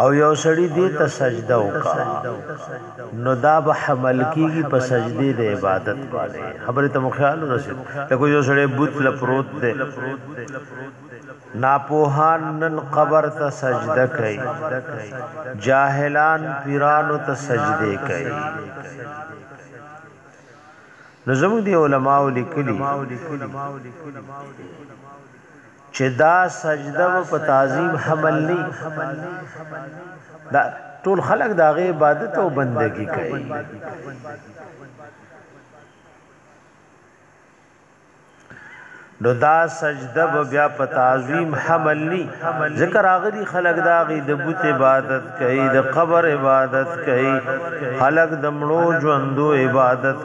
او یو سړی دې ته سجده وکا نو دا به حمل کیږي په سجده د عبادت باندې خبره ته مخیال رسید لکه یو سړی بوت لپروت دې ناپوهان نن قبر ته سجده کوي جاهلان پیرانو ته سجده کوي نو زموږ دی علماء لیکلي چه دا سجده به په تعظیم حمل نی دا ټول خلق دا غی عبادت او بندگی کوي نو دا سجده به بیا په تعظیم حمل نی ذکر اغلی خلق دا غی د بت عبادت کوي د قبر عبادت کوي خلق د مړو ژوندو عبادت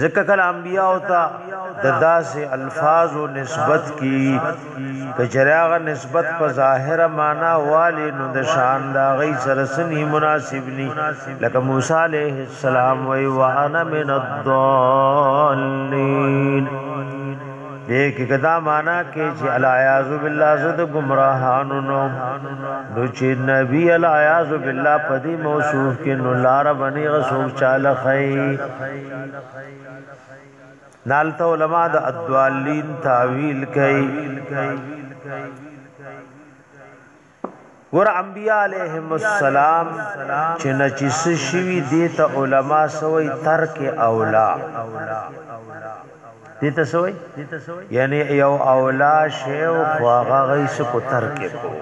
ځکه کله انبیاء او ته د داسې الفاظ او نسبت کی کچراغه نسبت په ظاهره معنا والی نو د شان دا غي سرسنی مناسب ني لکه موسی عليه السلام وی وانا من الضالين دې کې کدا معنا کې چې الیاذ بالله زد گمراهانو نو نو چې نبی الیاذ بالله پدی موصوف کې نو لار باندې غسوک چاله خی دالته علما د ادوالین تعویل کوي ګور انبیاء علیهم السلام چې نچس شوی دیتا علما سوی ترک اولا دیتا سوی یعنی یو اولا شیو خواغه غیس کو ترک کو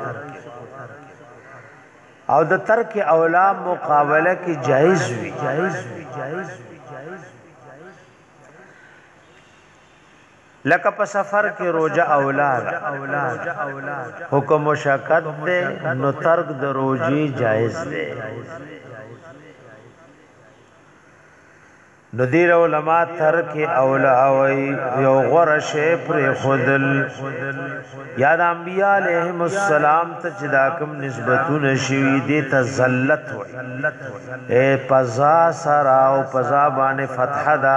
او د ترک اولا مقابله کې جایز وي لکه په سفر کې روژه اولاد خو که مشقت دی نو ترک د روژې جایز دی نو دیر علماء ترک اولا اوی یو غرش پر خودل یاد انبیاء علیہم السلام ته چې دا کوم نسبتونه شوی دي ته ذلت وای اے پزا سرا او پزا باندې فتح دا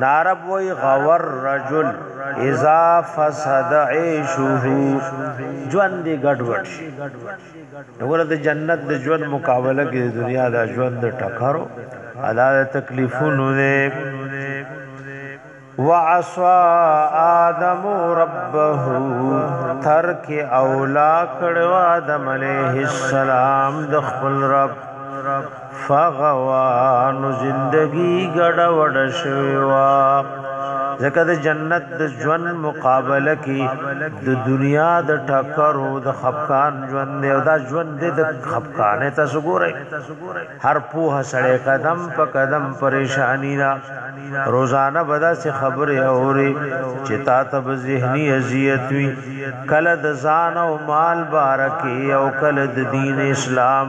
دا عرب وی غور رجل اذا فسد عيشه ژوند دی ګډوډ شي وګوره د جنت د ژوند مقابله کې د دنیا د ژوند د ټکرو ادا تکلیفونو نه وعصا آدم ربه ترک اولا کړو آدم علیہ السلام د خپل رب فغوا نو زندگی ګډه وډ شوی وا ځکه د جنت د ژوند مقابله کې د دنیا د ټکر او د خفقان ژوند دی او دا ژوند دی د خفقان ته سګورای هر پوه سړی قدم په قدم پریشانی را روزانه بدا سي خبره اوري چې تا ته ذهني اذیت وي کله د ځان او مال بارکه او کله د دین اسلام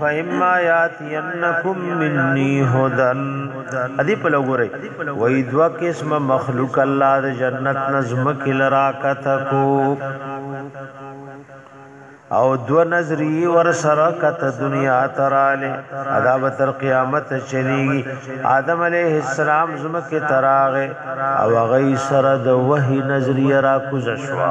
فإما ياتينكم مني هدى ادي په لګوري وې دوا قسم مخلوق الله د جنت نظم کلرا کتکو او دو نظری ور سره کت دنیا تراله ادا به تر قیامت چلیږي آدم علیه السلام زمکه تراغه او غی سره د وحی نظری را کوز شوا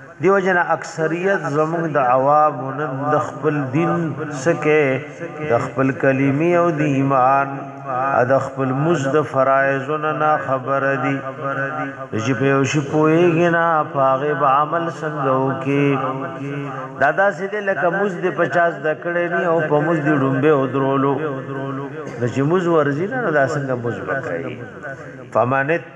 دیو جن اکثریت زموږ د عوام نن د خپل دین سکه د خپل کلمی او د ایمان د خپل مز د فرایزونه نه خبر دي چې په یو شی پويږي نه پاغه به عمل څنګه وکي دادا سي دې لکه مز د 50 د کړې نه او په مز د ډومبه او درولو د چې مز ورزینه دا څنګه مز وکړي فمانت